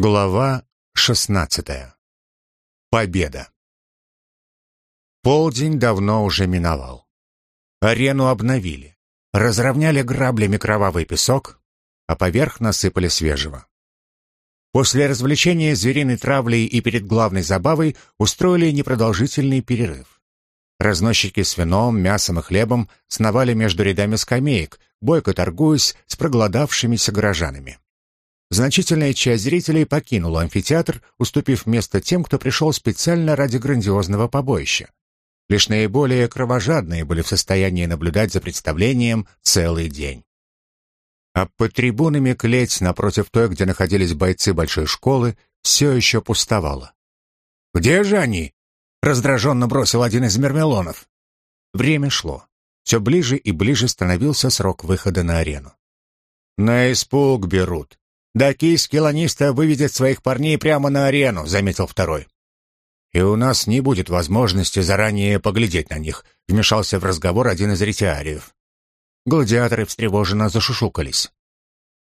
Глава шестнадцатая. Победа. Полдень давно уже миновал. Арену обновили, разровняли граблями кровавый песок, а поверх насыпали свежего. После развлечения звериной травлей и перед главной забавой устроили непродолжительный перерыв. Разносчики с вином, мясом и хлебом сновали между рядами скамеек, бойко торгуясь с проголодавшимися горожанами. Значительная часть зрителей покинула амфитеатр, уступив место тем, кто пришел специально ради грандиозного побоища. Лишь наиболее кровожадные были в состоянии наблюдать за представлением целый день. А под трибунами клеть, напротив той, где находились бойцы большой школы, все еще пустовала. «Где же они?» — раздраженно бросил один из мермелонов. Время шло. Все ближе и ближе становился срок выхода на арену. «На испуг берут», «Дакийский ланиста выведет своих парней прямо на арену», — заметил второй. «И у нас не будет возможности заранее поглядеть на них», — вмешался в разговор один из ретиариев. Гладиаторы встревоженно зашушукались.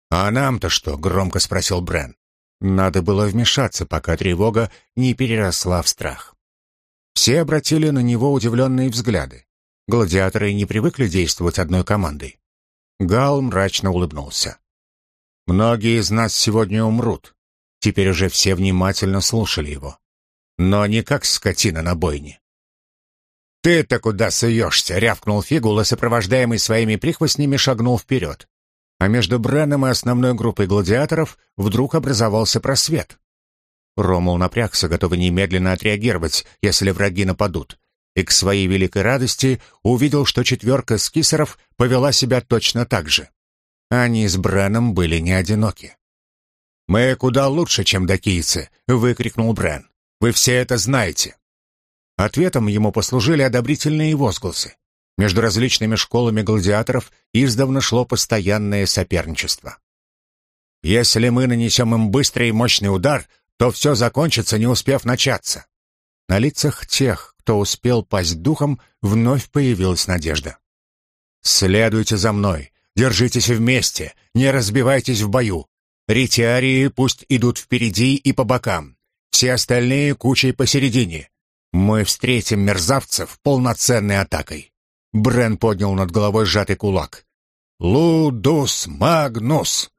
«А нам-то что?» — громко спросил Брен. Надо было вмешаться, пока тревога не переросла в страх. Все обратили на него удивленные взгляды. Гладиаторы не привыкли действовать одной командой. Гал мрачно улыбнулся. Многие из нас сегодня умрут. Теперь уже все внимательно слушали его. Но не как скотина на бойне. «Ты-то куда суешься?» — рявкнул Фигул, и сопровождаемый своими прихвостнями шагнул вперед. А между Бреном и основной группой гладиаторов вдруг образовался просвет. Ромул напрягся, готовый немедленно отреагировать, если враги нападут, и к своей великой радости увидел, что четверка скисеров повела себя точно так же. Они с Бреном были не одиноки. «Мы куда лучше, чем докийцы!» — выкрикнул Брен. «Вы все это знаете!» Ответом ему послужили одобрительные возгласы. Между различными школами гладиаторов издавна шло постоянное соперничество. «Если мы нанесем им быстрый и мощный удар, то все закончится, не успев начаться». На лицах тех, кто успел пасть духом, вновь появилась надежда. «Следуйте за мной, Держитесь вместе, не разбивайтесь в бою. Ретиарии пусть идут впереди и по бокам. Все остальные кучей посередине. Мы встретим мерзавцев полноценной атакой. Брен поднял над головой сжатый кулак. «Лудус Магнус!»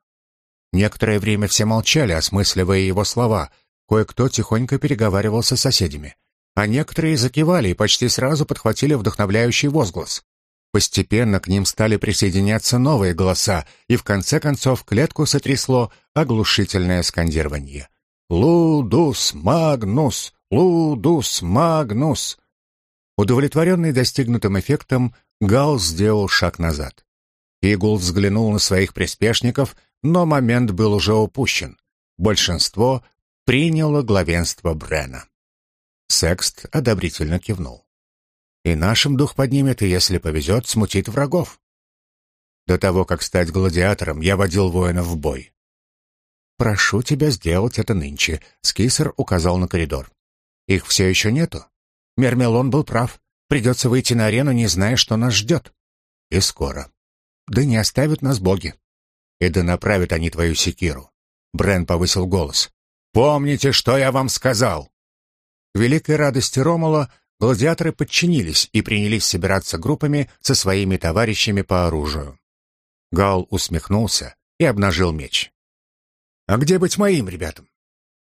Некоторое время все молчали, осмысливая его слова. Кое-кто тихонько переговаривался с соседями. А некоторые закивали и почти сразу подхватили вдохновляющий возглас. Постепенно к ним стали присоединяться новые голоса, и в конце концов клетку сотрясло оглушительное скандирование. «Лудус Магнус! Лудус Магнус!» Удовлетворенный достигнутым эффектом, Гал сделал шаг назад. Игул взглянул на своих приспешников, но момент был уже упущен. Большинство приняло главенство Брена. Секст одобрительно кивнул. И нашим дух поднимет, и, если повезет, смутит врагов. До того, как стать гладиатором, я водил воинов в бой. «Прошу тебя сделать это нынче», — Скисер указал на коридор. «Их все еще нету. Мермелон был прав. Придется выйти на арену, не зная, что нас ждет. И скоро. Да не оставят нас боги. И да направят они твою секиру». Брен повысил голос. «Помните, что я вам сказал!» К великой радости Ромула Гладиаторы подчинились и принялись собираться группами со своими товарищами по оружию. Гал усмехнулся и обнажил меч. «А где быть моим ребятам?»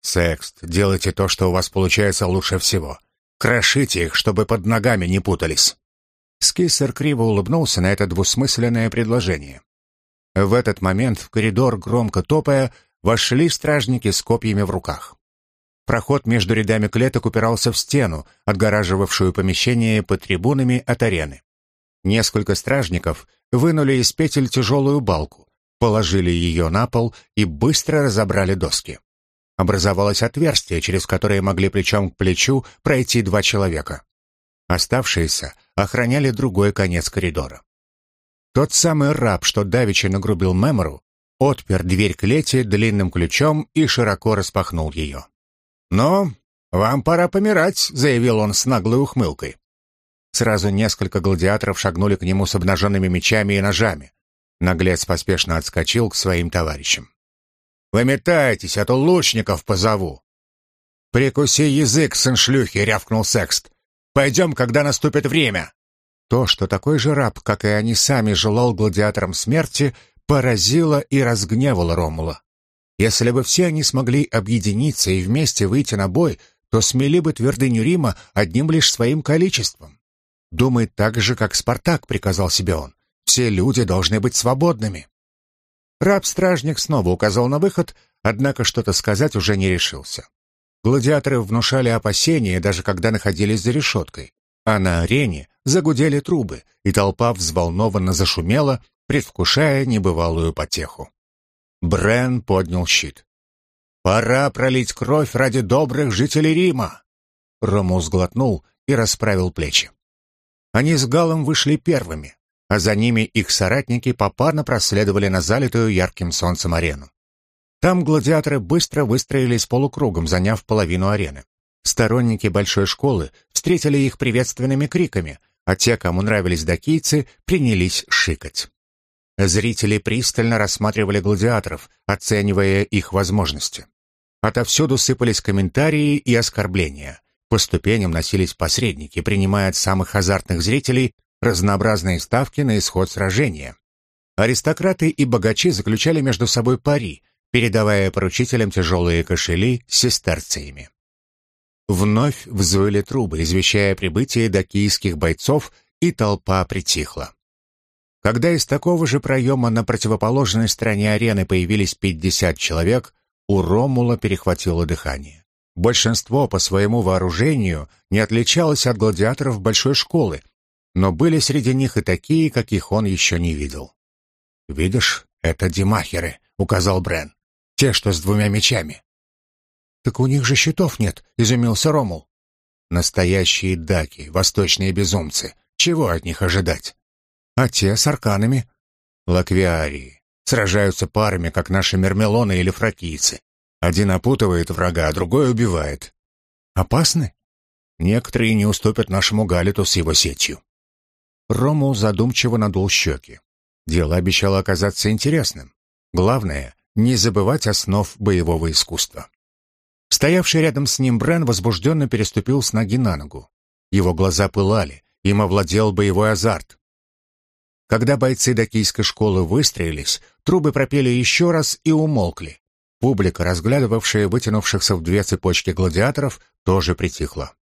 «Секст, делайте то, что у вас получается лучше всего. Крошите их, чтобы под ногами не путались». Скиссер криво улыбнулся на это двусмысленное предложение. В этот момент в коридор, громко топая, вошли стражники с копьями в руках. Проход между рядами клеток упирался в стену, отгораживавшую помещение под трибунами от арены. Несколько стражников вынули из петель тяжелую балку, положили ее на пол и быстро разобрали доски. Образовалось отверстие, через которое могли плечом к плечу пройти два человека. Оставшиеся охраняли другой конец коридора. Тот самый раб, что давеча нагрубил Мемору, отпер дверь клети длинным ключом и широко распахнул ее. «Ну, вам пора помирать», — заявил он с наглой ухмылкой. Сразу несколько гладиаторов шагнули к нему с обнаженными мечами и ножами. Наглец поспешно отскочил к своим товарищам. Выметайтесь, а то лучников позову!» «Прикуси язык, сын шлюхи!» — рявкнул Секст. «Пойдем, когда наступит время!» То, что такой же раб, как и они сами, желал гладиаторам смерти, поразило и разгневало Ромула. Если бы все они смогли объединиться и вместе выйти на бой, то смели бы твердыню Рима одним лишь своим количеством. «Думай так же, как Спартак», — приказал себе он. «Все люди должны быть свободными». Раб-стражник снова указал на выход, однако что-то сказать уже не решился. Гладиаторы внушали опасения, даже когда находились за решеткой. А на арене загудели трубы, и толпа взволнованно зашумела, предвкушая небывалую потеху. Брен поднял щит. «Пора пролить кровь ради добрых жителей Рима!» Ромул сглотнул и расправил плечи. Они с Галом вышли первыми, а за ними их соратники попарно проследовали на залитую ярким солнцем арену. Там гладиаторы быстро выстроились полукругом, заняв половину арены. Сторонники большой школы встретили их приветственными криками, а те, кому нравились докийцы, принялись шикать. Зрители пристально рассматривали гладиаторов, оценивая их возможности. Отовсюду сыпались комментарии и оскорбления. По ступеням носились посредники, принимая от самых азартных зрителей разнообразные ставки на исход сражения. Аристократы и богачи заключали между собой пари, передавая поручителям тяжелые кошели с сестерциями. Вновь взвыли трубы, извещая прибытие докийских бойцов, и толпа притихла. Когда из такого же проема на противоположной стороне арены появились 50 человек, у Ромула перехватило дыхание. Большинство по своему вооружению не отличалось от гладиаторов большой школы, но были среди них и такие, каких он еще не видел. «Видишь, это демахеры», — указал Брен. Те, что с двумя мечами. Так у них же щитов нет, изумился Ромул. Настоящие даки, восточные безумцы. Чего от них ожидать? А те с арканами? Лаквиарии. Сражаются парами, как наши мермелоны или фракийцы. Один опутывает врага, а другой убивает. Опасны? Некоторые не уступят нашему Галиту с его сетью. Ромул задумчиво надул щеки. Дело обещало оказаться интересным. Главное, не забывать основ боевого искусства. Стоявший рядом с ним Брен возбужденно переступил с ноги на ногу. Его глаза пылали, им овладел боевой азарт. Когда бойцы докийской школы выстроились, трубы пропели еще раз и умолкли. Публика, разглядывавшая вытянувшихся в две цепочки гладиаторов, тоже притихла.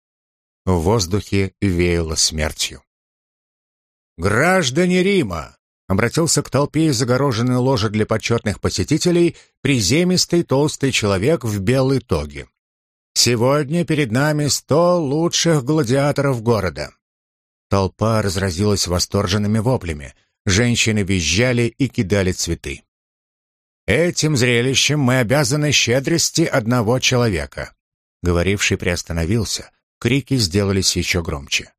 В воздухе веяло смертью. «Граждане Рима!» обратился к толпе из загороженной ложи для почетных посетителей приземистый толстый человек в белой тоге. «Сегодня перед нами сто лучших гладиаторов города». Толпа разразилась восторженными воплями. Женщины визжали и кидали цветы. «Этим зрелищем мы обязаны щедрости одного человека». Говоривший приостановился. Крики сделались еще громче.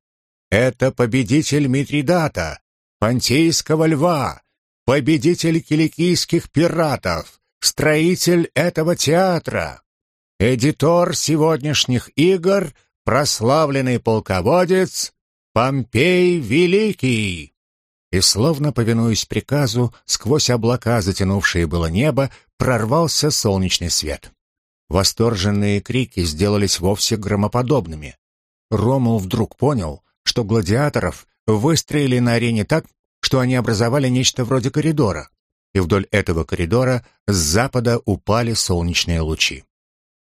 «Это победитель Митридата, Понтийского льва, победитель киликийских пиратов, строитель этого театра, эдитор сегодняшних игр, прославленный полководец Помпей Великий. И словно повинуясь приказу, сквозь облака, затянувшие было небо, прорвался солнечный свет. Восторженные крики сделались вовсе громоподобными. Ромул вдруг понял, что гладиаторов выстроили на арене так, что они образовали нечто вроде коридора, и вдоль этого коридора с запада упали солнечные лучи,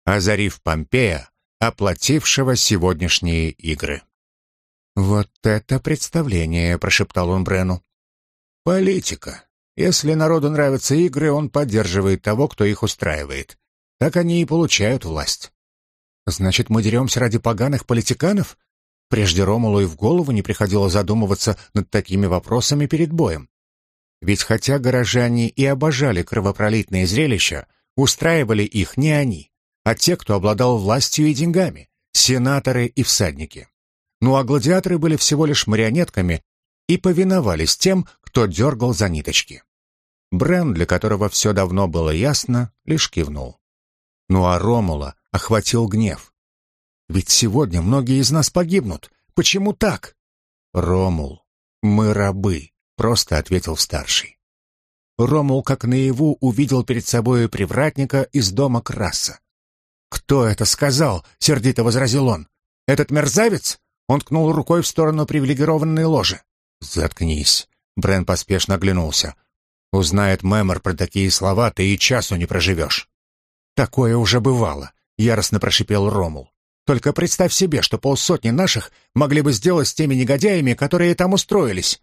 озарив Помпея, оплатившего сегодняшние игры. «Вот это представление!» — прошептал он Брену. «Политика. Если народу нравятся игры, он поддерживает того, кто их устраивает. Так они и получают власть». «Значит, мы деремся ради поганых политиканов?» Прежде Ромулу и в голову не приходило задумываться над такими вопросами перед боем. Ведь хотя горожане и обожали кровопролитные зрелища, устраивали их не они, а те, кто обладал властью и деньгами, сенаторы и всадники. Ну а гладиаторы были всего лишь марионетками и повиновались тем, кто дергал за ниточки. Брен, для которого все давно было ясно, лишь кивнул. Ну а Ромула охватил гнев. Ведь сегодня многие из нас погибнут. Почему так? Ромул, мы рабы, просто ответил старший. Ромул, как наяву, увидел перед собой привратника из дома Краса. «Кто это сказал?» — сердито возразил он. «Этот мерзавец?» Он ткнул рукой в сторону привилегированной ложи. «Заткнись!» — Брен поспешно оглянулся. «Узнает Мэмор про такие слова, ты и часу не проживешь». «Такое уже бывало», — яростно прошипел Ромул. «Только представь себе, что полсотни наших могли бы сделать с теми негодяями, которые там устроились».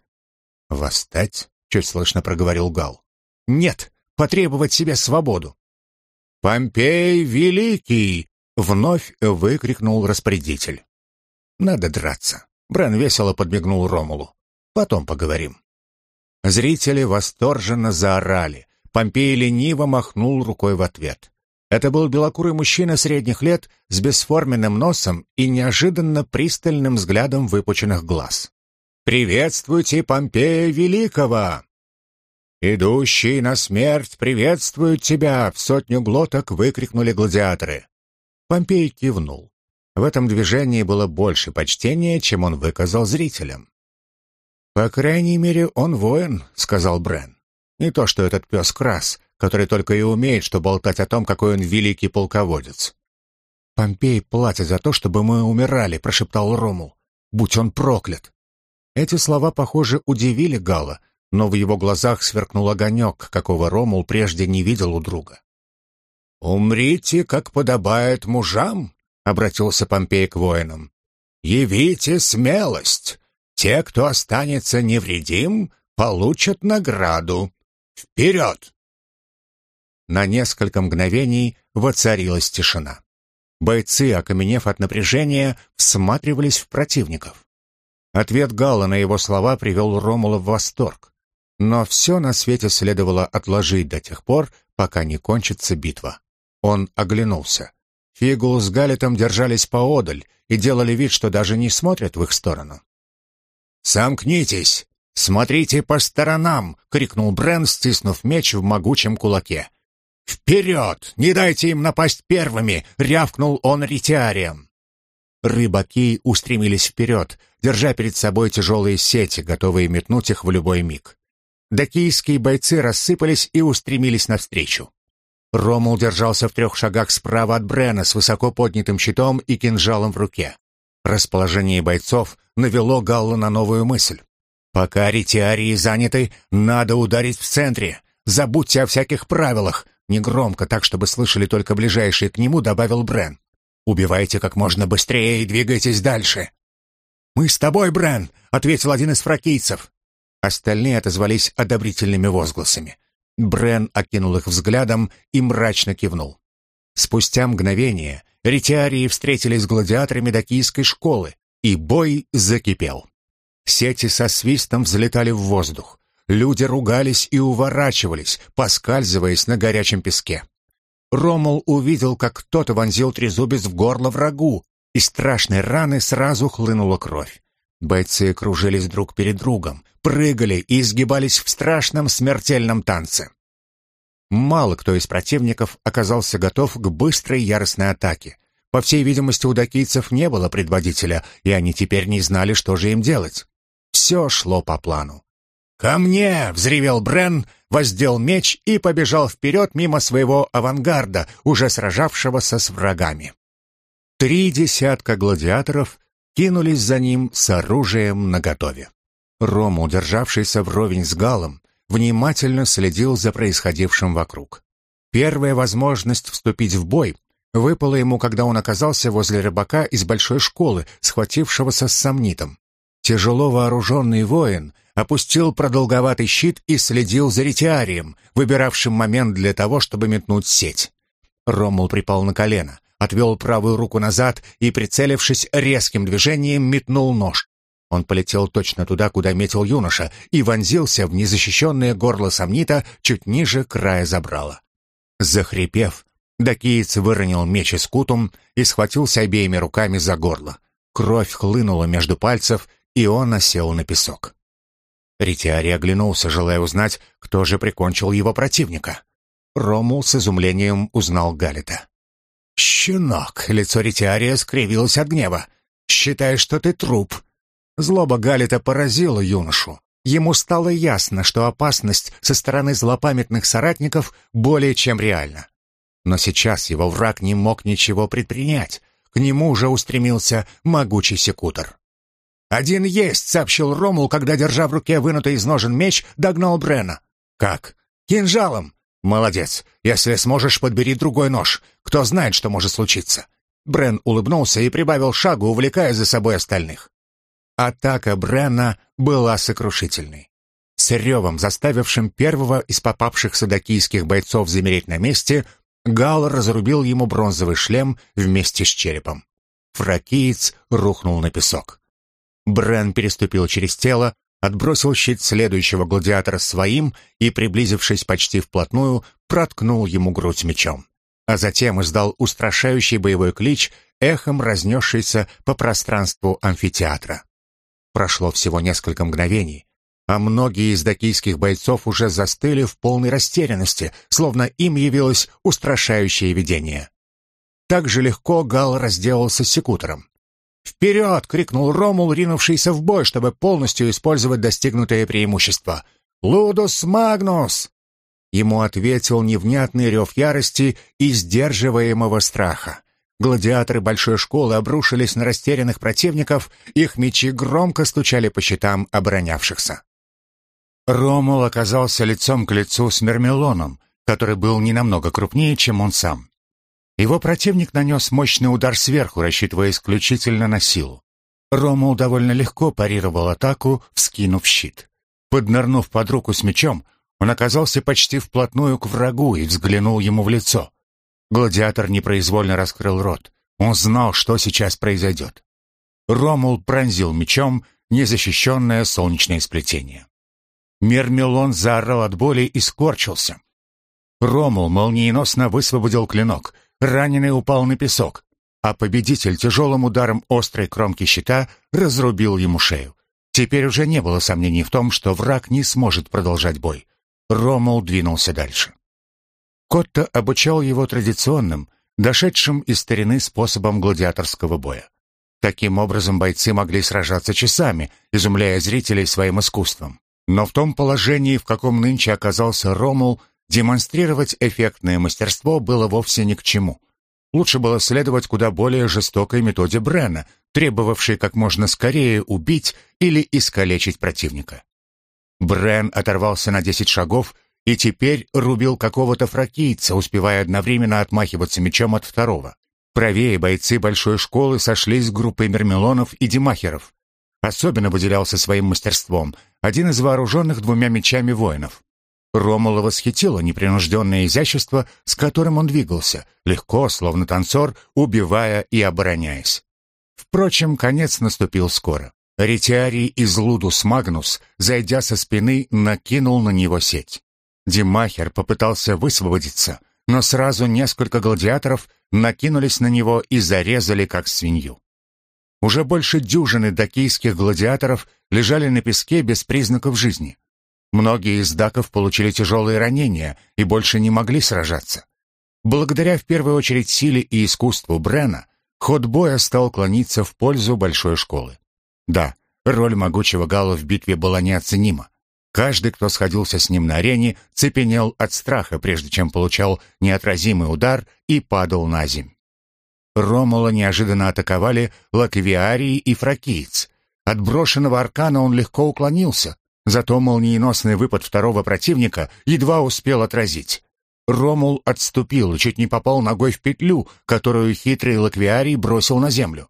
«Восстать?» — чуть слышно проговорил Гал. «Нет, потребовать себе свободу». «Помпей Великий!» — вновь выкрикнул распорядитель. «Надо драться». Брен весело подмигнул Ромулу. «Потом поговорим». Зрители восторженно заорали. Помпей лениво махнул рукой в ответ. Это был белокурый мужчина средних лет с бесформенным носом и неожиданно пристальным взглядом выпученных глаз. «Приветствуйте Помпея Великого!» «Идущий на смерть приветствует тебя!» — в сотню глоток выкрикнули гладиаторы. Помпей кивнул. В этом движении было больше почтения, чем он выказал зрителям. «По крайней мере, он воин», — сказал Брен. «Не то, что этот пес Крас, который только и умеет, что болтать о том, какой он великий полководец». «Помпей платит за то, чтобы мы умирали», — прошептал Ромул. «Будь он проклят!» Эти слова, похоже, удивили Гала, но в его глазах сверкнул огонек, какого Ромул прежде не видел у друга. «Умрите, как подобает мужам», — обратился Помпей к воинам. «Явите смелость! Те, кто останется невредим, получат награду. Вперед!» На несколько мгновений воцарилась тишина. Бойцы, окаменев от напряжения, всматривались в противников. Ответ Гала на его слова привел Ромула в восторг. Но все на свете следовало отложить до тех пор, пока не кончится битва. Он оглянулся. Фигул с Галетом держались поодаль и делали вид, что даже не смотрят в их сторону. «Сомкнитесь! Смотрите по сторонам!» — крикнул Брен, стиснув меч в могучем кулаке. «Вперед! Не дайте им напасть первыми!» — рявкнул он ретиарием. Рыбаки устремились вперед, держа перед собой тяжелые сети, готовые метнуть их в любой миг. Дакийские бойцы рассыпались и устремились навстречу. Ромул держался в трех шагах справа от Брена с высоко поднятым щитом и кинжалом в руке. Расположение бойцов навело Галла на новую мысль. «Пока ретиарии заняты, надо ударить в центре. Забудьте о всяких правилах», — негромко, так, чтобы слышали только ближайшие к нему, добавил Брен. «Убивайте как можно быстрее и двигайтесь дальше». «Мы с тобой, Брен», — ответил один из фракийцев. Остальные отозвались одобрительными возгласами. Брен окинул их взглядом и мрачно кивнул. Спустя мгновение ретиарии встретились с гладиаторами докийской школы, и бой закипел. Сети со свистом взлетали в воздух. Люди ругались и уворачивались, поскальзываясь на горячем песке. Ромул увидел, как кто-то вонзил трезубец в горло врагу, и страшной раны сразу хлынула кровь. Бойцы кружились друг перед другом, прыгали и изгибались в страшном смертельном танце. Мало кто из противников оказался готов к быстрой яростной атаке. По всей видимости, у дакийцев не было предводителя, и они теперь не знали, что же им делать. Все шло по плану. «Ко мне!» — взревел Брен, воздел меч и побежал вперед мимо своего авангарда, уже сражавшегося с врагами. Три десятка гладиаторов кинулись за ним с оружием наготове. Рома, удержавшийся вровень с Галом, внимательно следил за происходившим вокруг. Первая возможность вступить в бой выпала ему, когда он оказался возле рыбака из большой школы, схватившегося с сомнитом. Тяжело вооруженный воин опустил продолговатый щит и следил за ретиарием, выбиравшим момент для того, чтобы метнуть сеть. Ромул припал на колено, отвел правую руку назад и, прицелившись резким движением, метнул нож. Он полетел точно туда, куда метил юноша, и вонзился в незащищенное горло сомнита чуть ниже края забрала. Захрипев, Дакиец выронил меч из кутум и схватился обеими руками за горло. Кровь хлынула между пальцев, и он осел на песок. Ритиари оглянулся, желая узнать, кто же прикончил его противника. Ромул с изумлением узнал Галита. «Щенок!» — лицо Ритиария скривилось от гнева. «Считай, что ты труп. Злоба Галита поразила юношу. ему стало ясно, что опасность со стороны злопамятных соратников более чем реальна. Но сейчас его враг не мог ничего предпринять. К нему уже устремился могучий секутор. «Один есть», — сообщил Ромул, когда, держа в руке вынутый из ножен меч, догнал Брена. «Как?» «Кинжалом». «Молодец. Если сможешь, подбери другой нож. Кто знает, что может случиться». Брен улыбнулся и прибавил шагу, увлекая за собой остальных. Атака Брена была сокрушительной. С ревом, заставившим первого из попавших садокийских бойцов замереть на месте, Гал разрубил ему бронзовый шлем вместе с черепом. Фракиец рухнул на песок. Брен переступил через тело, отбросил щит следующего гладиатора своим и, приблизившись почти вплотную, проткнул ему грудь мечом. А затем издал устрашающий боевой клич, эхом разнесшийся по пространству амфитеатра. Прошло всего несколько мгновений, а многие из дакийских бойцов уже застыли в полной растерянности, словно им явилось устрашающее видение. Так же легко Гал разделался с секутором. «Вперед!» — крикнул Ромул, ринувшийся в бой, чтобы полностью использовать достигнутое преимущество. «Лудус Магнус!» Ему ответил невнятный рев ярости и сдерживаемого страха. Гладиаторы большой школы обрушились на растерянных противников, их мечи громко стучали по щитам оборонявшихся. Ромул оказался лицом к лицу с Мермелоном, который был не намного крупнее, чем он сам. Его противник нанес мощный удар сверху, рассчитывая исключительно на силу. Ромул довольно легко парировал атаку, вскинув щит. Поднырнув под руку с мечом, он оказался почти вплотную к врагу и взглянул ему в лицо. Гладиатор непроизвольно раскрыл рот. Он знал, что сейчас произойдет. Ромул пронзил мечом незащищенное солнечное сплетение. Мермелон заорал от боли и скорчился. Ромул молниеносно высвободил клинок. Раненый упал на песок, а победитель тяжелым ударом острой кромки щита разрубил ему шею. Теперь уже не было сомнений в том, что враг не сможет продолжать бой. Ромул двинулся дальше. Котто обучал его традиционным, дошедшим из старины способам гладиаторского боя. Таким образом бойцы могли сражаться часами, изумляя зрителей своим искусством. Но в том положении, в каком нынче оказался Ромул, демонстрировать эффектное мастерство было вовсе ни к чему. Лучше было следовать куда более жестокой методе Брена, требовавшей как можно скорее убить или искалечить противника. Брен оторвался на десять шагов и теперь рубил какого-то фракийца, успевая одновременно отмахиваться мечом от второго. Правее бойцы большой школы сошлись с группой мермелонов и демахеров. Особенно выделялся своим мастерством один из вооруженных двумя мечами воинов. Ромула восхитило непринужденное изящество, с которым он двигался, легко, словно танцор, убивая и обороняясь. Впрочем, конец наступил скоро. Ретиарий из Лудус Магнус, зайдя со спины, накинул на него сеть. Димахер попытался высвободиться, но сразу несколько гладиаторов накинулись на него и зарезали, как свинью. Уже больше дюжины дакийских гладиаторов лежали на песке без признаков жизни. Многие из даков получили тяжелые ранения и больше не могли сражаться. Благодаря в первую очередь силе и искусству Брена, ход боя стал клониться в пользу большой школы. Да, роль могучего Гала в битве была неоценима. Каждый, кто сходился с ним на арене, цепенел от страха, прежде чем получал неотразимый удар и падал на земь. Ромула неожиданно атаковали Лаквиарий и Фракиец. От брошенного аркана он легко уклонился, зато молниеносный выпад второго противника едва успел отразить. Ромул отступил чуть не попал ногой в петлю, которую хитрый Лаквиарий бросил на землю.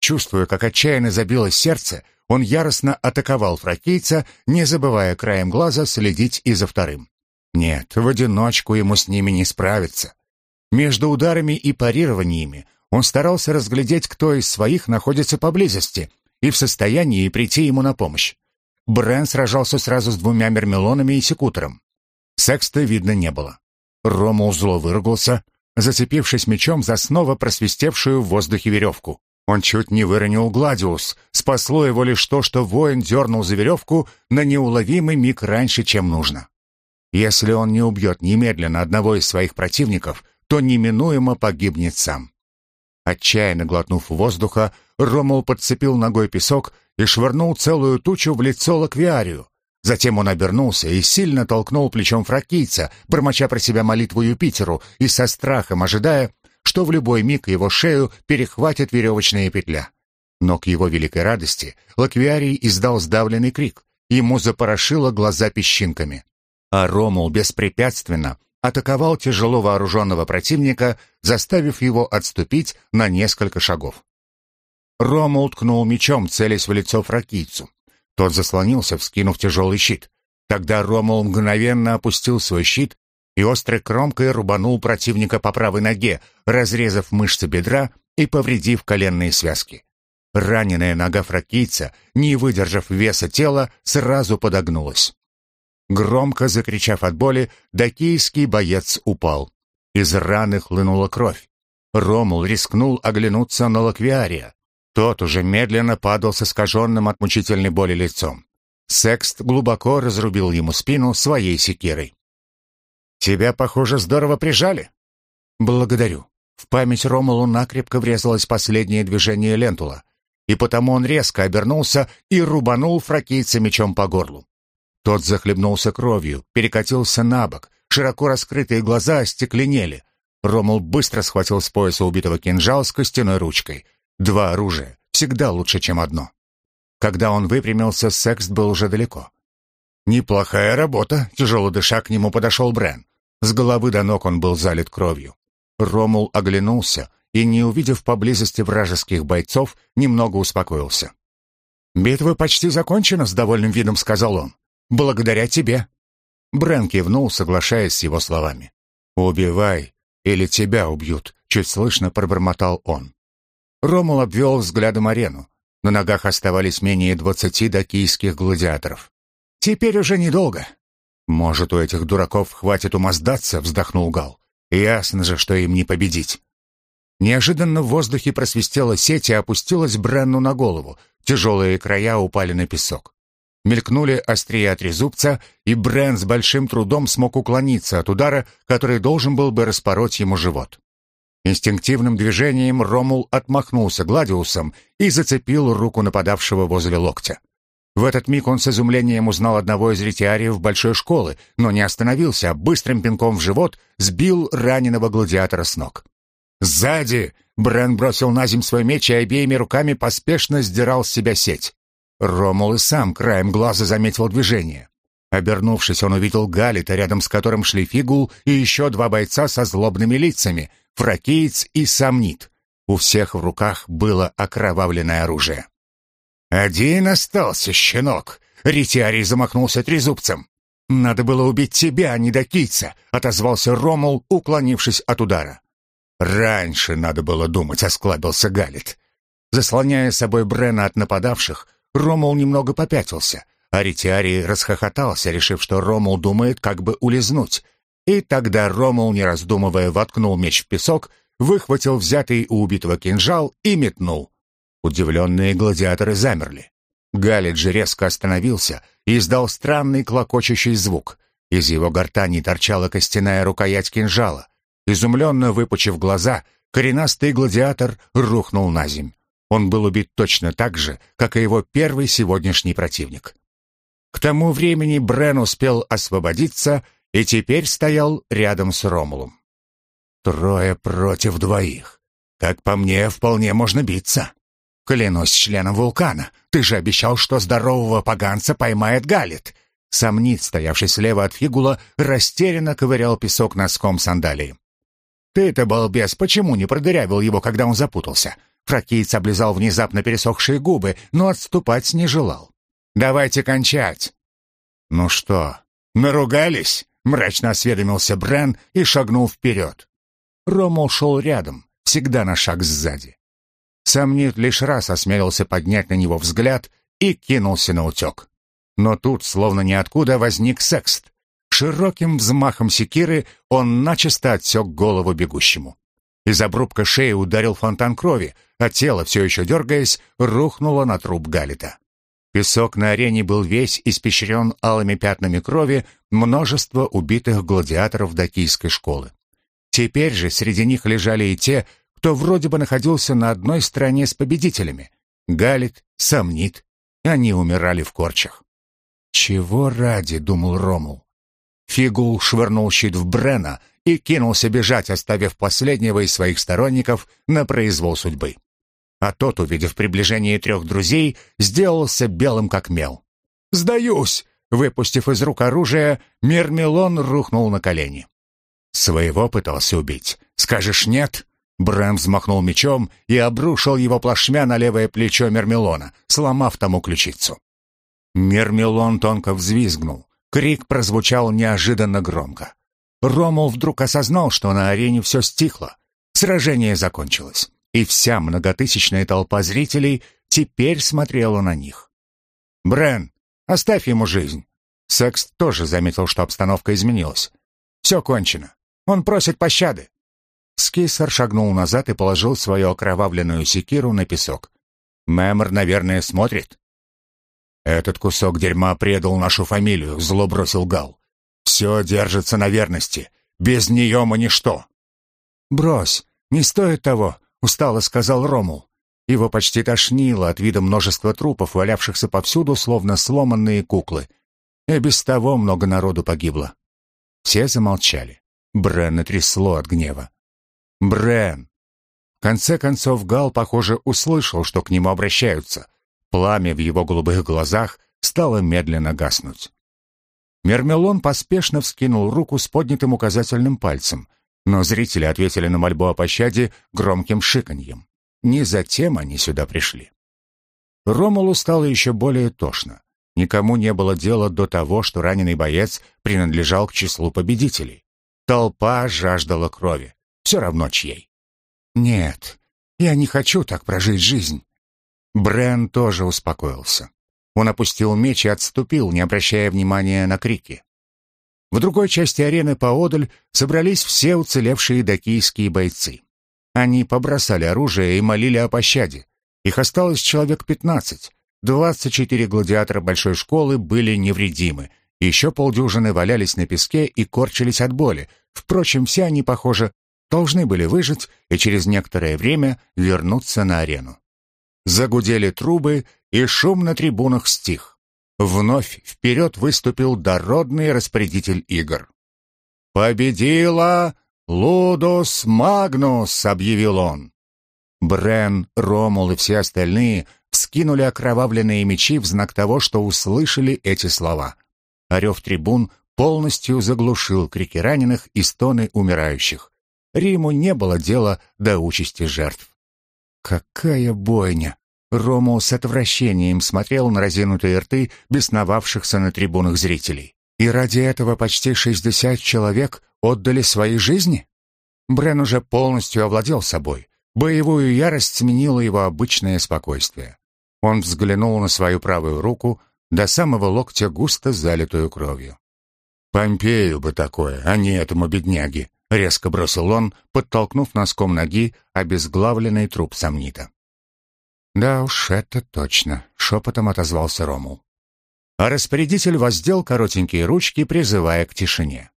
Чувствуя, как отчаянно забилось сердце, он яростно атаковал фракийца, не забывая краем глаза следить и за вторым. Нет, в одиночку ему с ними не справиться. Между ударами и парированиями он старался разглядеть, кто из своих находится поблизости и в состоянии прийти ему на помощь. Брэн сражался сразу с двумя мермелонами и секутором. Секста видно не было. Рома зло выругался, зацепившись мечом за снова просвистевшую в воздухе веревку. Он чуть не выронил Гладиус. Спасло его лишь то, что воин дернул за веревку на неуловимый миг раньше, чем нужно. Если он не убьет немедленно одного из своих противников, то неминуемо погибнет сам. Отчаянно глотнув воздуха, Ромул подцепил ногой песок и швырнул целую тучу в лицо Лаквиарию. Затем он обернулся и сильно толкнул плечом фракийца, бормоча про себя молитву Юпитеру и со страхом ожидая, что в любой миг его шею перехватит веревочная петля. Но к его великой радости Лаквиарий издал сдавленный крик. Ему запорошило глаза песчинками. А Ромул беспрепятственно атаковал тяжело вооруженного противника, заставив его отступить на несколько шагов. Ромул ткнул мечом, целясь в лицо фракийцу. Тот заслонился, вскинув тяжелый щит. Тогда Ромул мгновенно опустил свой щит и острой кромкой рубанул противника по правой ноге, разрезав мышцы бедра и повредив коленные связки. Раненая нога фракийца, не выдержав веса тела, сразу подогнулась. Громко закричав от боли, дакийский боец упал. Из раны хлынула кровь. Ромул рискнул оглянуться на Лаквиария. Тот уже медленно падал с искаженным от мучительной боли лицом. Секст глубоко разрубил ему спину своей секирой. «Тебя, похоже, здорово прижали?» «Благодарю». В память Ромулу накрепко врезалось последнее движение Лентула, и потому он резко обернулся и рубанул фракийца мечом по горлу. Тот захлебнулся кровью, перекатился на бок, широко раскрытые глаза остекленели. Ромул быстро схватил с пояса убитого кинжал с костяной ручкой — Два оружия всегда лучше, чем одно. Когда он выпрямился, Секст был уже далеко. «Неплохая работа», — тяжело дыша к нему подошел Брен. С головы до ног он был залит кровью. Ромул оглянулся и, не увидев поблизости вражеских бойцов, немного успокоился. «Битва почти закончена», — с довольным видом сказал он. «Благодаря тебе». Брен кивнул, соглашаясь с его словами. «Убивай, или тебя убьют», — чуть слышно пробормотал он. Ромул обвел взглядом арену. На ногах оставались менее двадцати докийских гладиаторов. «Теперь уже недолго». «Может, у этих дураков хватит ума сдаться?» — вздохнул Гал. «Ясно же, что им не победить». Неожиданно в воздухе просвистела сеть и опустилась Бренну на голову. Тяжелые края упали на песок. Мелькнули острия трезубца, и Брен с большим трудом смог уклониться от удара, который должен был бы распороть ему живот. Инстинктивным движением Ромул отмахнулся Гладиусом и зацепил руку нападавшего возле локтя. В этот миг он с изумлением узнал одного из ретиариев большой школы, но не остановился, а быстрым пинком в живот сбил раненого гладиатора с ног. «Сзади!» — Брен бросил на земь свой меч и обеими руками поспешно сдирал с себя сеть. Ромул и сам краем глаза заметил движение. Обернувшись, он увидел Галита, рядом с которым шли Фигул и еще два бойца со злобными лицами — фракиец и сомнит. У всех в руках было окровавленное оружие. «Один остался, щенок!» — Ритиарий замахнулся трезубцем. «Надо было убить тебя, а не докийца!» — отозвался Ромул, уклонившись от удара. «Раньше надо было думать», — осклабился Галит. Заслоняя собой Брена от нападавших, Ромул немного попятился, а Ритиарий расхохотался, решив, что Ромул думает, как бы улизнуть — и тогда Ромул, не раздумывая, воткнул меч в песок, выхватил взятый у убитого кинжал и метнул. Удивленные гладиаторы замерли. Галит же резко остановился и издал странный клокочущий звук. Из его гортани торчала костяная рукоять кинжала. Изумленно выпучив глаза, коренастый гладиатор рухнул на земь. Он был убит точно так же, как и его первый сегодняшний противник. К тому времени Брен успел освободиться и теперь стоял рядом с Ромулом. Трое против двоих. Как по мне, вполне можно биться. Клянусь членом вулкана, ты же обещал, что здорового поганца поймает Галит. Сомнит, стоявший слева от фигула, растерянно ковырял песок носком сандалии. Ты-то, балбес, почему не продырявил его, когда он запутался? Фракиец облизал внезапно пересохшие губы, но отступать не желал. «Давайте кончать!» «Ну что, наругались?» Мрачно осведомился Брен и шагнул вперед. Ромул шел рядом, всегда на шаг сзади. Сомнит лишь раз осмелился поднять на него взгляд и кинулся на утек. Но тут, словно ниоткуда, возник секст. Широким взмахом секиры он начисто отсек голову бегущему. Из обрубка шеи ударил фонтан крови, а тело, все еще дергаясь, рухнуло на труп Галита. Песок на арене был весь испещрен алыми пятнами крови множества убитых гладиаторов докийской школы. Теперь же среди них лежали и те, кто вроде бы находился на одной стороне с победителями. Галит, Сомнит, они умирали в корчах. «Чего ради?» — думал Ромул. Фигул швырнул щит в Брена и кинулся бежать, оставив последнего из своих сторонников на произвол судьбы. А тот, увидев приближение трех друзей, сделался белым как мел. «Сдаюсь!» — выпустив из рук оружие, Мермелон рухнул на колени. «Своего пытался убить. Скажешь нет?» Брэм взмахнул мечом и обрушил его плашмя на левое плечо Мермелона, сломав тому ключицу. Мермелон тонко взвизгнул. Крик прозвучал неожиданно громко. Ромул вдруг осознал, что на арене все стихло. Сражение закончилось, и вся многотысячная толпа зрителей теперь смотрела на них. «Брен, оставь ему жизнь!» Секст тоже заметил, что обстановка изменилась. «Все кончено. Он просит пощады. Скейсер шагнул назад и положил свою окровавленную секиру на песок. Мэмор, наверное, смотрит. «Этот кусок дерьма предал нашу фамилию», — зло бросил Гал. «Все держится на верности. Без нее мы ничто». «Брось, не стоит того», — устало сказал Ромул. Его почти тошнило от вида множества трупов, валявшихся повсюду, словно сломанные куклы. И без того много народу погибло. Все замолчали. Бренна трясло от гнева. Брен. В конце концов Гал, похоже, услышал, что к нему обращаются. Пламя в его голубых глазах стало медленно гаснуть. Мермелон поспешно вскинул руку с поднятым указательным пальцем, но зрители ответили на мольбу о пощаде громким шиканьем. Не затем они сюда пришли. Ромулу стало еще более тошно. Никому не было дела до того, что раненый боец принадлежал к числу победителей. Толпа жаждала крови все равно чьей. Нет, я не хочу так прожить жизнь. Брен тоже успокоился. Он опустил меч и отступил, не обращая внимания на крики. В другой части арены поодаль собрались все уцелевшие докийские бойцы. Они побросали оружие и молили о пощаде. Их осталось человек пятнадцать. Двадцать четыре гладиатора большой школы были невредимы. Еще полдюжины валялись на песке и корчились от боли. Впрочем, все они, похоже, должны были выжить и через некоторое время вернуться на арену. Загудели трубы, и шум на трибунах стих. Вновь вперед выступил дородный распорядитель игр. «Победила Лудус Магнус!» — объявил он. Брен, Ромул и все остальные вскинули окровавленные мечи в знак того, что услышали эти слова. Орев трибун полностью заглушил крики раненых и стоны умирающих. Риму не было дела до участи жертв. Какая бойня! Ромул с отвращением смотрел на разинутые рты бесновавшихся на трибунах зрителей. И ради этого почти шестьдесят человек отдали свои жизни? Брен уже полностью овладел собой. Боевую ярость сменила его обычное спокойствие. Он взглянул на свою правую руку, до самого локтя густо залитую кровью. «Помпею бы такое, а не этому бедняге!» — резко бросил он, подтолкнув носком ноги обезглавленный труп сомнита. «Да уж, это точно», — шепотом отозвался Ромул. А распорядитель воздел коротенькие ручки, призывая к тишине.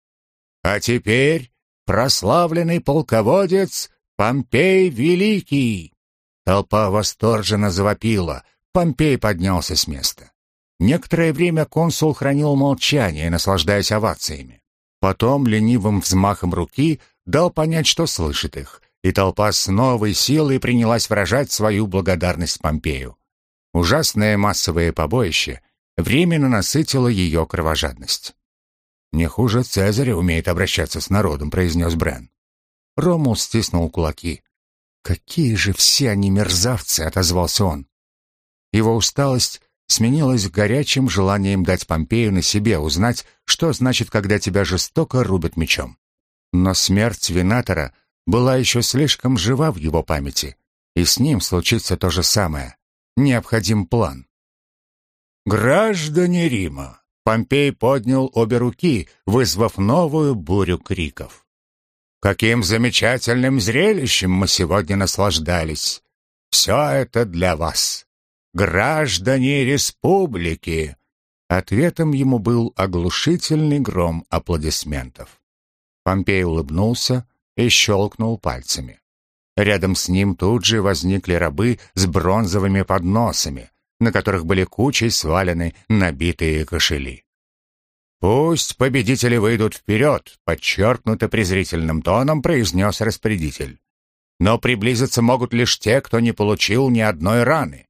«А теперь прославленный полководец Помпей Великий!» Толпа восторженно завопила. Помпей поднялся с места. Некоторое время консул хранил молчание, наслаждаясь овациями. Потом ленивым взмахом руки дал понять, что слышит их, и толпа с новой силой принялась выражать свою благодарность Помпею. Ужасное массовое побоище временно насытило ее кровожадность. «Не хуже Цезаря умеет обращаться с народом», — произнес Брен. Ромул стиснул кулаки. «Какие же все они мерзавцы!» — отозвался он. Его усталость сменилось горячим желанием дать Помпею на себе узнать, что значит, когда тебя жестоко рубят мечом. Но смерть Винатора была еще слишком жива в его памяти, и с ним случится то же самое. Необходим план. «Граждане Рима!» Помпей поднял обе руки, вызвав новую бурю криков. «Каким замечательным зрелищем мы сегодня наслаждались! Все это для вас!» Граждане республики!» Ответом ему был оглушительный гром аплодисментов. Помпей улыбнулся и щелкнул пальцами. Рядом с ним тут же возникли рабы с бронзовыми подносами. на которых были кучей свалены набитые кошели. «Пусть победители выйдут вперед», — подчеркнуто презрительным тоном произнес распорядитель. «Но приблизиться могут лишь те, кто не получил ни одной раны».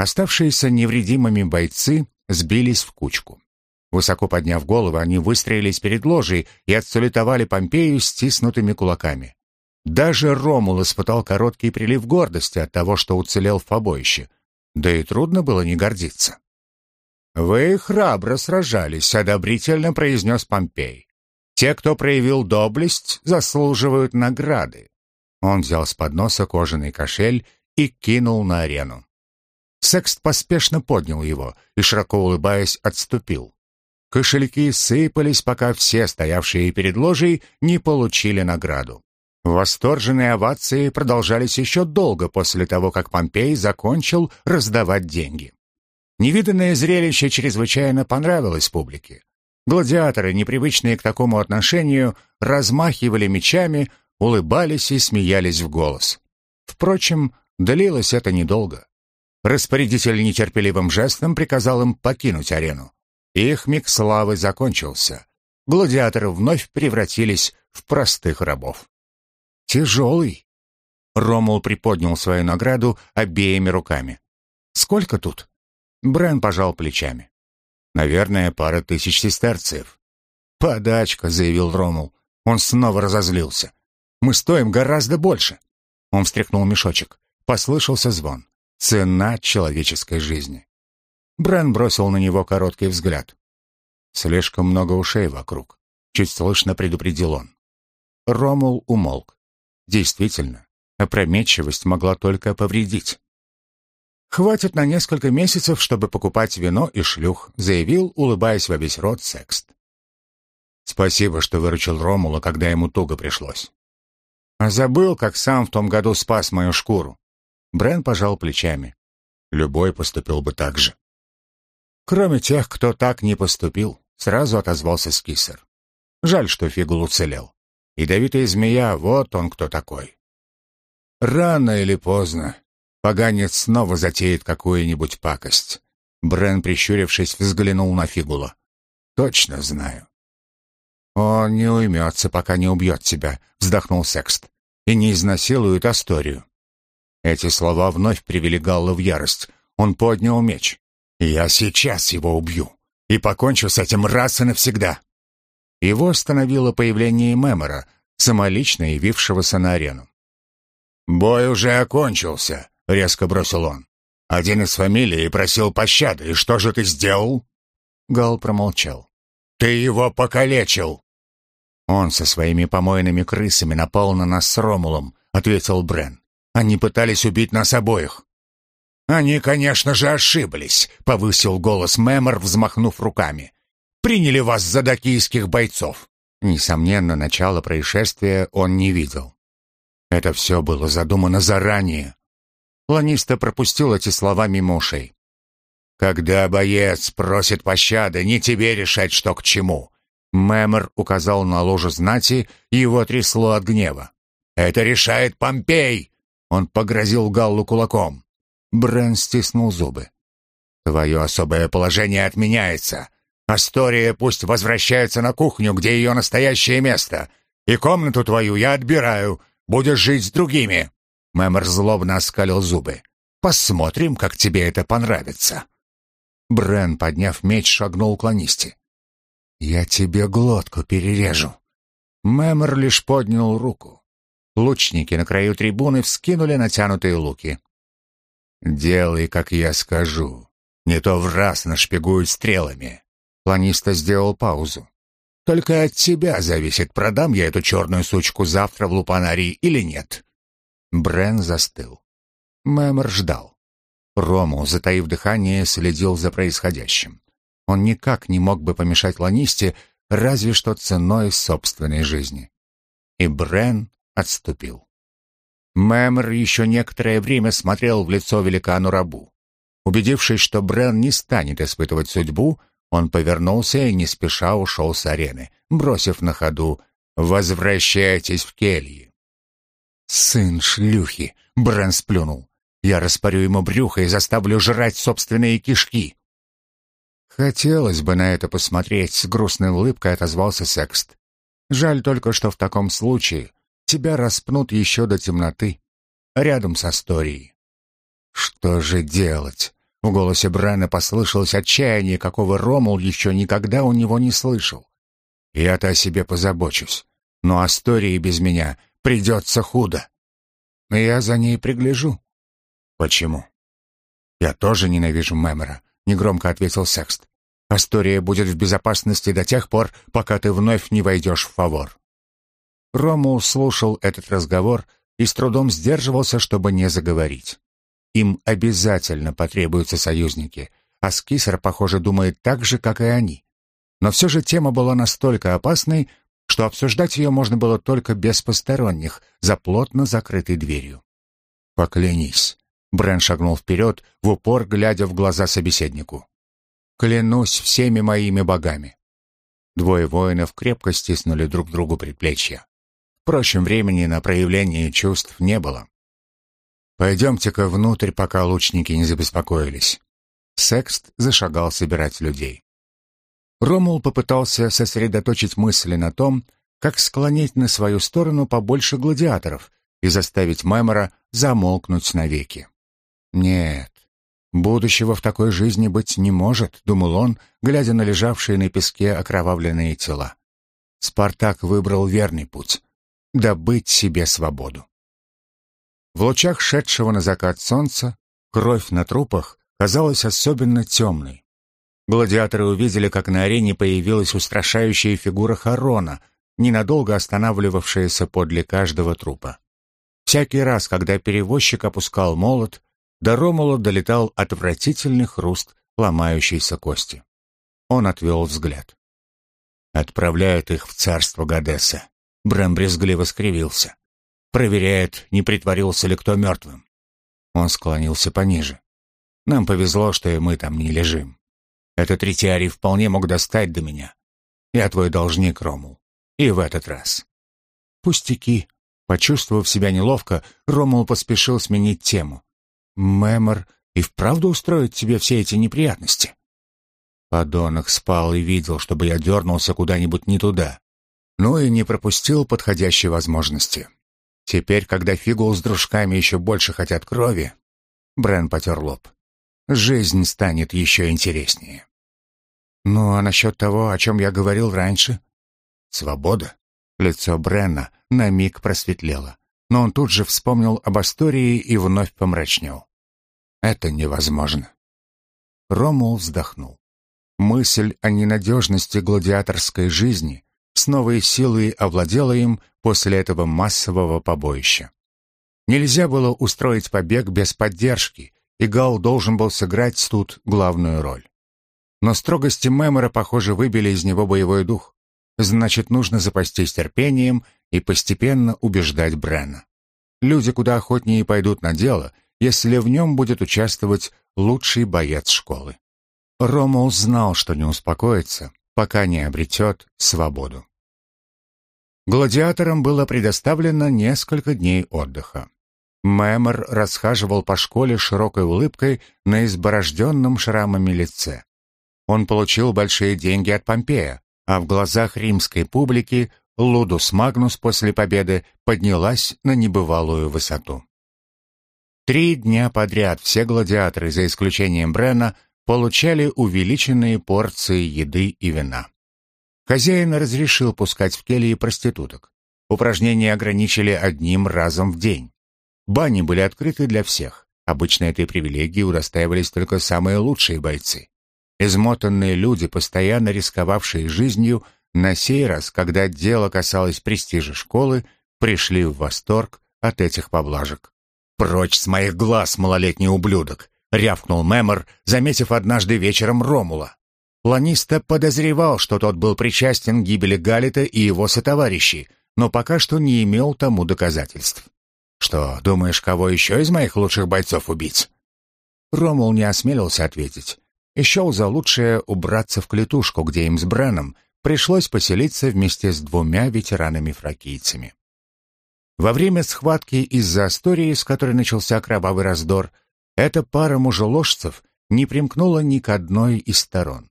Оставшиеся невредимыми бойцы сбились в кучку. Высоко подняв головы, они выстроились перед ложей и отсалютовали Помпею стиснутыми кулаками. Даже Ромул испытал короткий прилив гордости от того, что уцелел в побоище. Да и трудно было не гордиться. «Вы храбро сражались», — одобрительно произнес Помпей. «Те, кто проявил доблесть, заслуживают награды». Он взял с подноса кожаный кошель и кинул на арену. Секст поспешно поднял его и, широко улыбаясь, отступил. Кошельки сыпались, пока все, стоявшие перед ложей, не получили награду. Восторженные овации продолжались еще долго после того, как Помпей закончил раздавать деньги. Невиданное зрелище чрезвычайно понравилось публике. Гладиаторы, непривычные к такому отношению, размахивали мечами, улыбались и смеялись в голос. Впрочем, длилось это недолго. Распорядитель нетерпеливым жестом приказал им покинуть арену. Их миг славы закончился. Гладиаторы вновь превратились в простых рабов. «Тяжелый!» Ромул приподнял свою награду обеими руками. «Сколько тут?» Брен пожал плечами. «Наверное, пара тысяч сестерцев». «Подачка», — заявил Ромул. Он снова разозлился. «Мы стоим гораздо больше». Он встряхнул мешочек. Послышался звон. Цена человеческой жизни. Брен бросил на него короткий взгляд. Слишком много ушей вокруг. Чуть слышно предупредил он. Ромул умолк. Действительно, опрометчивость могла только повредить. «Хватит на несколько месяцев, чтобы покупать вино и шлюх», заявил, улыбаясь во весь рот Секст. «Спасибо, что выручил Ромула, когда ему туго пришлось». «А забыл, как сам в том году спас мою шкуру». Брен пожал плечами. Любой поступил бы так же. «Кроме тех, кто так не поступил», — сразу отозвался Скисер. «Жаль, что Фигул уцелел. Ядовитая змея, вот он кто такой». «Рано или поздно Поганец снова затеет какую-нибудь пакость. Брен, прищурившись, взглянул на Фигула. «Точно знаю». «Он не уймется, пока не убьет тебя», — вздохнул Секст. «И не изнасилует Асторию». Эти слова вновь привели Галла в ярость. Он поднял меч. «Я сейчас его убью и покончу с этим раз и навсегда». Его остановило появление Мемора, самолично явившегося на арену. «Бой уже окончился», резко бросил он. Один из фамилии просил пощады, и что же ты сделал? Гал промолчал. Ты его покалечил. Он со своими помойными крысами напал на нас с Ромулом, ответил Брен. Они пытались убить нас обоих. Они, конечно же, ошиблись, повысил голос Мемор, взмахнув руками. Приняли вас за дакийских бойцов. Несомненно, начало происшествия он не видел. Это все было задумано заранее. Ланиста пропустил эти слова мимо ушей. «Когда боец просит пощады, не тебе решать, что к чему». Мэмор указал на ложу знати, его трясло от гнева. «Это решает Помпей!» Он погрозил Галлу кулаком. Брен стиснул зубы. «Твое особое положение отменяется. Астория пусть возвращается на кухню, где ее настоящее место. И комнату твою я отбираю. Будешь жить с другими». Мэмор злобно оскалил зубы. «Посмотрим, как тебе это понравится». Брен, подняв меч, шагнул к ланисте. «Я тебе глотку перережу». Мэмор лишь поднял руку. Лучники на краю трибуны вскинули натянутые луки. «Делай, как я скажу. Не то в раз нашпигуют стрелами». Планиста сделал паузу. «Только от тебя зависит, продам я эту черную сучку завтра в Лупанарии или нет. Брен застыл. Мэмор ждал. Рому, затаив дыхание, следил за происходящим. Он никак не мог бы помешать Ланисте, разве что ценой собственной жизни. И Брен отступил. Мэмор еще некоторое время смотрел в лицо великану-рабу. Убедившись, что Брен не станет испытывать судьбу, он повернулся и не спеша ушел с арены, бросив на ходу «Возвращайтесь в кельи». «Сын шлюхи!» — Брэн сплюнул. Я распорю ему брюхо и заставлю жрать собственные кишки. Хотелось бы на это посмотреть, с грустной улыбкой отозвался Секст. Жаль только, что в таком случае тебя распнут еще до темноты, рядом с Асторией. Что же делать? В голосе Брена послышалось отчаяние, какого Ромул еще никогда у него не слышал. Я-то о себе позабочусь, но Астории без меня придется худо. Я за ней пригляжу. Почему? Я тоже ненавижу Мемора, негромко ответил Секст. Астория будет в безопасности до тех пор, пока ты вновь не войдешь в фавор. Ромул слушал этот разговор и с трудом сдерживался, чтобы не заговорить. Им обязательно потребуются союзники, а Скисер, похоже, думает так же, как и они. Но все же тема была настолько опасной, что обсуждать ее можно было только без посторонних, за плотно закрытой дверью. «Поклянись», — Брэн шагнул вперед, в упор глядя в глаза собеседнику. «Клянусь всеми моими богами». Двое воинов крепко стиснули друг другу предплечья. Впрочем, времени на проявление чувств не было. «Пойдемте-ка внутрь, пока лучники не забеспокоились». Секст зашагал собирать людей. Ромул попытался сосредоточить мысли на том, как склонить на свою сторону побольше гладиаторов и заставить Мемора замолкнуть навеки. «Нет, будущего в такой жизни быть не может», — думал он, глядя на лежавшие на песке окровавленные тела. Спартак выбрал верный путь — добыть себе свободу. В лучах шедшего на закат солнца кровь на трупах казалась особенно темной. Гладиаторы увидели, как на арене появилась устрашающая фигура Харона, ненадолго останавливавшаяся подле каждого трупа. Всякий раз, когда перевозчик опускал молот, до Ромула долетал отвратительный хруст ломающейся кости. Он отвел взгляд. «Отправляют их в царство Гадеса». Брэм брезгливо скривился. Проверяет, не притворился ли кто мертвым. Он склонился пониже. Нам повезло, что и мы там не лежим. Этот ретиарий вполне мог достать до меня. Я твой должник, Ромул. И в этот раз. Пустяки. Почувствовав себя неловко, Ромул поспешил сменить тему. Мемор и вправду устроит тебе все эти неприятности? Подонок спал и видел, чтобы я дернулся куда-нибудь не туда. Ну и не пропустил подходящей возможности. Теперь, когда Фигул с дружками еще больше хотят крови, Брен потер лоб. Жизнь станет еще интереснее. Ну, а насчет того, о чем я говорил раньше? Свобода. Лицо Брена на миг просветлело, но он тут же вспомнил об Астории и вновь помрачнел. Это невозможно. Ромул вздохнул. Мысль о ненадежности гладиаторской жизни с новой силой овладела им после этого массового побоища. Нельзя было устроить побег без поддержки, и Гал должен был сыграть тут главную роль. Но строгости Мемора, похоже, выбили из него боевой дух. Значит, нужно запастись терпением и постепенно убеждать Брена. Люди куда охотнее пойдут на дело, если в нем будет участвовать лучший боец школы. Ромул знал, что не успокоится, пока не обретет свободу. Гладиаторам было предоставлено несколько дней отдыха. Мэмор расхаживал по школе широкой улыбкой на изборожденном шрамами лице. Он получил большие деньги от Помпея, а в глазах римской публики Лудус Магнус после победы поднялась на небывалую высоту. Три дня подряд все гладиаторы, за исключением Брена, получали увеличенные порции еды и вина. Хозяин разрешил пускать в кельи проституток. Упражнения ограничили одним разом в день. Бани были открыты для всех. Обычно этой привилегии удостаивались только самые лучшие бойцы. Измотанные люди, постоянно рисковавшие жизнью, на сей раз, когда дело касалось престижа школы, пришли в восторг от этих поблажек. «Прочь с моих глаз, малолетний ублюдок!» — рявкнул Мемор, заметив однажды вечером Ромула. Ланиста подозревал, что тот был причастен к гибели Галита и его сотоварищей, но пока что не имел тому доказательств. «Что, думаешь, кого еще из моих лучших бойцов убить?» Ромул не осмелился ответить. Счел за лучшее убраться в клетушку, где им с Бреном пришлось поселиться вместе с двумя ветеранами-фракийцами. Во время схватки из-за истории, с которой начался кровавый раздор, эта пара мужеложцев не примкнула ни к одной из сторон.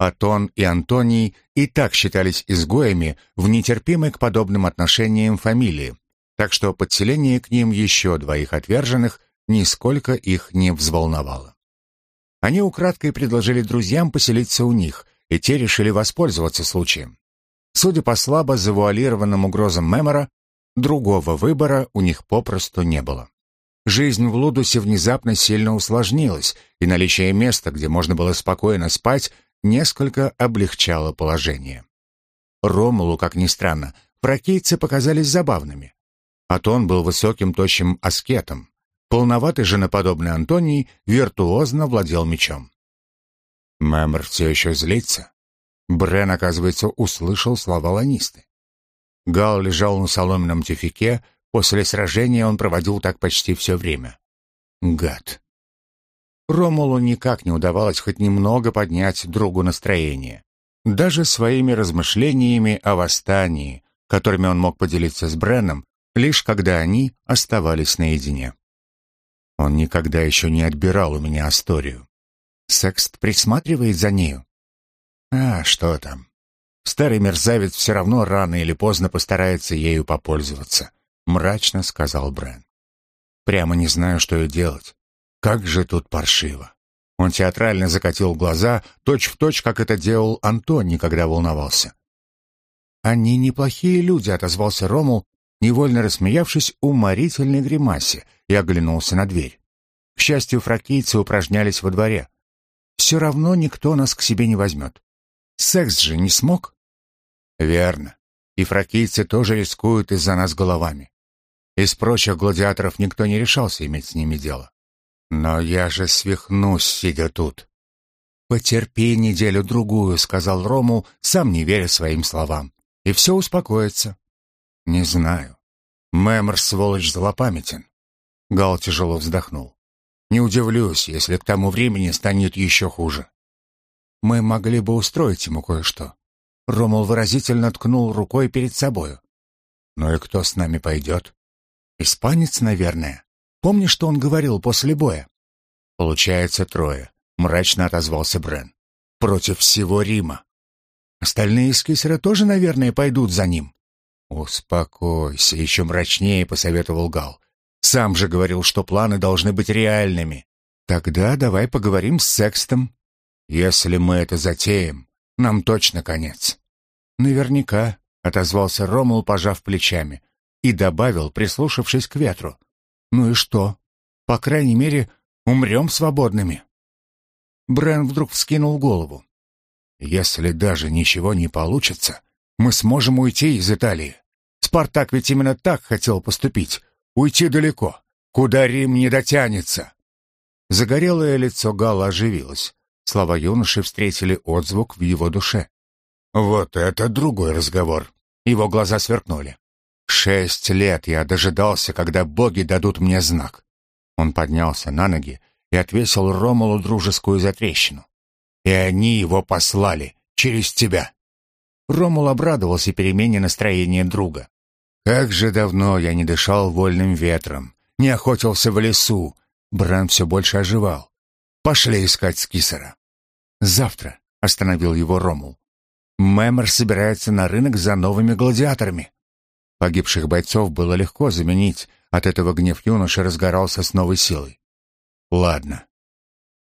Атон и Антоний и так считались изгоями в нетерпимой к подобным отношениям фамилии, так что подселение к ним еще двоих отверженных нисколько их не взволновало. Они украдкой предложили друзьям поселиться у них, и те решили воспользоваться случаем. Судя по слабо завуалированным угрозам Мемора, другого выбора у них попросту не было. Жизнь в Лудусе внезапно сильно усложнилась, и наличие места, где можно было спокойно спать, несколько облегчало положение. Ромулу, как ни странно, прокейцы показались забавными. Атон был высоким тощим аскетом. Полноватый женоподобный Антоний виртуозно владел мечом. Мэмор все еще злится. Брен, оказывается, услышал слова ланисты. Гал лежал на соломенном тюфике, после сражения он проводил так почти все время. Гад. Ромулу никак не удавалось хоть немного поднять другу настроение. Даже своими размышлениями о восстании, которыми он мог поделиться с Бреном, лишь когда они оставались наедине. Он никогда еще не отбирал у меня историю. Секст присматривает за нею. А, что там? Старый мерзавец все равно рано или поздно постарается ею попользоваться, мрачно сказал Брэн. Прямо не знаю, что и делать. Как же тут паршиво. Он театрально закатил глаза, точь-в-точь, точь, как это делал Антон, когда волновался. «Они неплохие люди», — отозвался Ромул, невольно рассмеявшись уморительной гримасе, и оглянулся на дверь. К счастью, фракийцы упражнялись во дворе. Все равно никто нас к себе не возьмет. Секс же не смог. Верно. И фракийцы тоже рискуют из-за нас головами. Из прочих гладиаторов никто не решался иметь с ними дело. Но я же свихнусь, сидя тут. «Потерпи неделю-другую», — сказал Рому, сам не веря своим словам. «И все успокоится. «Не знаю. Мэмор, сволочь, злопамятен». Гал тяжело вздохнул. «Не удивлюсь, если к тому времени станет еще хуже». «Мы могли бы устроить ему кое-что». Ромул выразительно ткнул рукой перед собою. «Ну и кто с нами пойдет?» «Испанец, наверное. Помнишь, что он говорил после боя?» «Получается трое», — мрачно отозвался Брен. «Против всего Рима. Остальные из Кисера тоже, наверное, пойдут за ним». «Успокойся», — еще мрачнее посоветовал Гал. «Сам же говорил, что планы должны быть реальными. Тогда давай поговорим с Секстом. Если мы это затеем, нам точно конец». «Наверняка», — отозвался Ромул, пожав плечами, и добавил, прислушавшись к ветру. «Ну и что? По крайней мере, умрем свободными». Брэн вдруг вскинул голову. «Если даже ничего не получится, мы сможем уйти из Италии. Спартак ведь именно так хотел поступить. Уйти далеко, куда Рим не дотянется. Загорелое лицо Гала оживилось. Слова юноши встретили отзвук в его душе. «Вот это другой разговор!» Его глаза сверкнули. «Шесть лет я дожидался, когда боги дадут мне знак». Он поднялся на ноги и отвесил Ромулу дружескую затрещину. «И они его послали через тебя». Ромул обрадовался перемене настроения друга. «Как же давно я не дышал вольным ветром, не охотился в лесу!» Бран все больше оживал. «Пошли искать Скисера». «Завтра», — остановил его Ромул. «Мэмор собирается на рынок за новыми гладиаторами». Погибших бойцов было легко заменить, от этого гнев юноши разгорался с новой силой. «Ладно».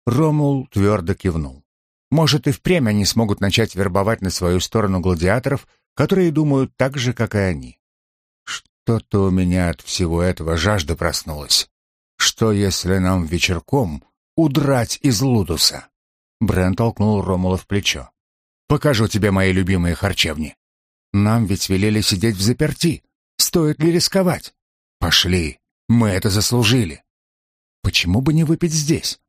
Ромул твердо кивнул. Может, и впрямь они смогут начать вербовать на свою сторону гладиаторов, которые думают так же, как и они. Что-то у меня от всего этого жажда проснулась. Что, если нам вечерком удрать из Лудуса? Брент толкнул Ромула в плечо. «Покажу тебе мои любимые харчевни. Нам ведь велели сидеть в заперти. Стоит ли рисковать? Пошли, мы это заслужили. Почему бы не выпить здесь?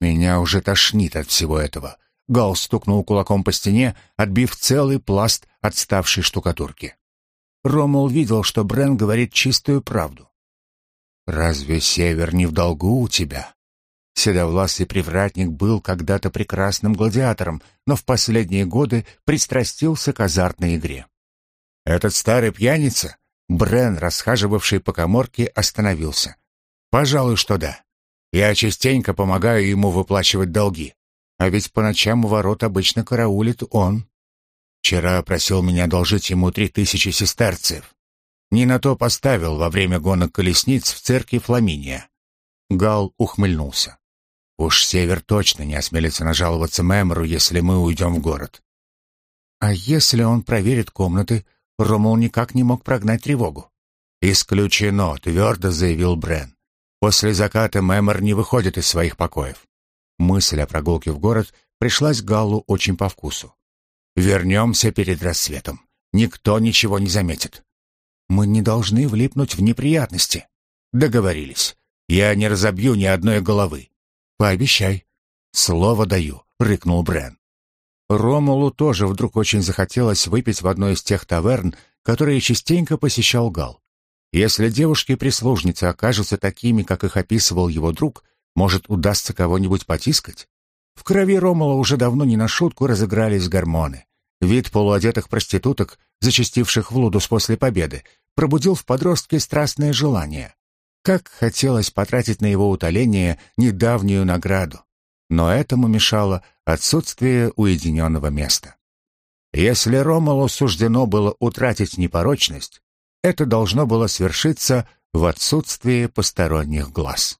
Меня уже тошнит от всего этого. Гал стукнул кулаком по стене, отбив целый пласт отставшей штукатурки. Ромул видел, что Брен говорит чистую правду. «Разве север не в долгу у тебя?» Седовласый привратник был когда-то прекрасным гладиатором, но в последние годы пристрастился к азартной игре. «Этот старый пьяница Брен, расхаживавший по коморке, остановился. «Пожалуй, что да. Я частенько помогаю ему выплачивать долги. А ведь по ночам у ворот обычно караулит он. Вчера просил меня должить ему три тысячи сестерцев. Не на то поставил во время гонок колесниц в церкви Фламиния. Гал ухмыльнулся. Уж Север точно не осмелится нажаловаться Мемору, если мы уйдем в город. А если он проверит комнаты, Ромул никак не мог прогнать тревогу. «Исключено», — твердо заявил Брен. «После заката Мемор не выходит из своих покоев». Мысль о прогулке в город пришлась Галлу очень по вкусу. «Вернемся перед рассветом. Никто ничего не заметит. Мы не должны влипнуть в неприятности». «Договорились. Я не разобью ни одной головы. Пообещай». «Слово даю», — рыкнул Брен. Ромулу тоже вдруг очень захотелось выпить в одной из тех таверн, которые частенько посещал Гал. Если девушки-прислужницы окажутся такими, как их описывал его друг, может, удастся кого-нибудь потискать? В крови Ромула уже давно не на шутку разыгрались гормоны. Вид полуодетых проституток, зачастивших в Лудус после победы, пробудил в подростке страстное желание. Как хотелось потратить на его утоление недавнюю награду. Но этому мешало отсутствие уединенного места. Если Ромулу суждено было утратить непорочность, это должно было свершиться в отсутствии посторонних глаз.